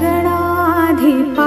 गणाधिपा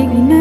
ignorance.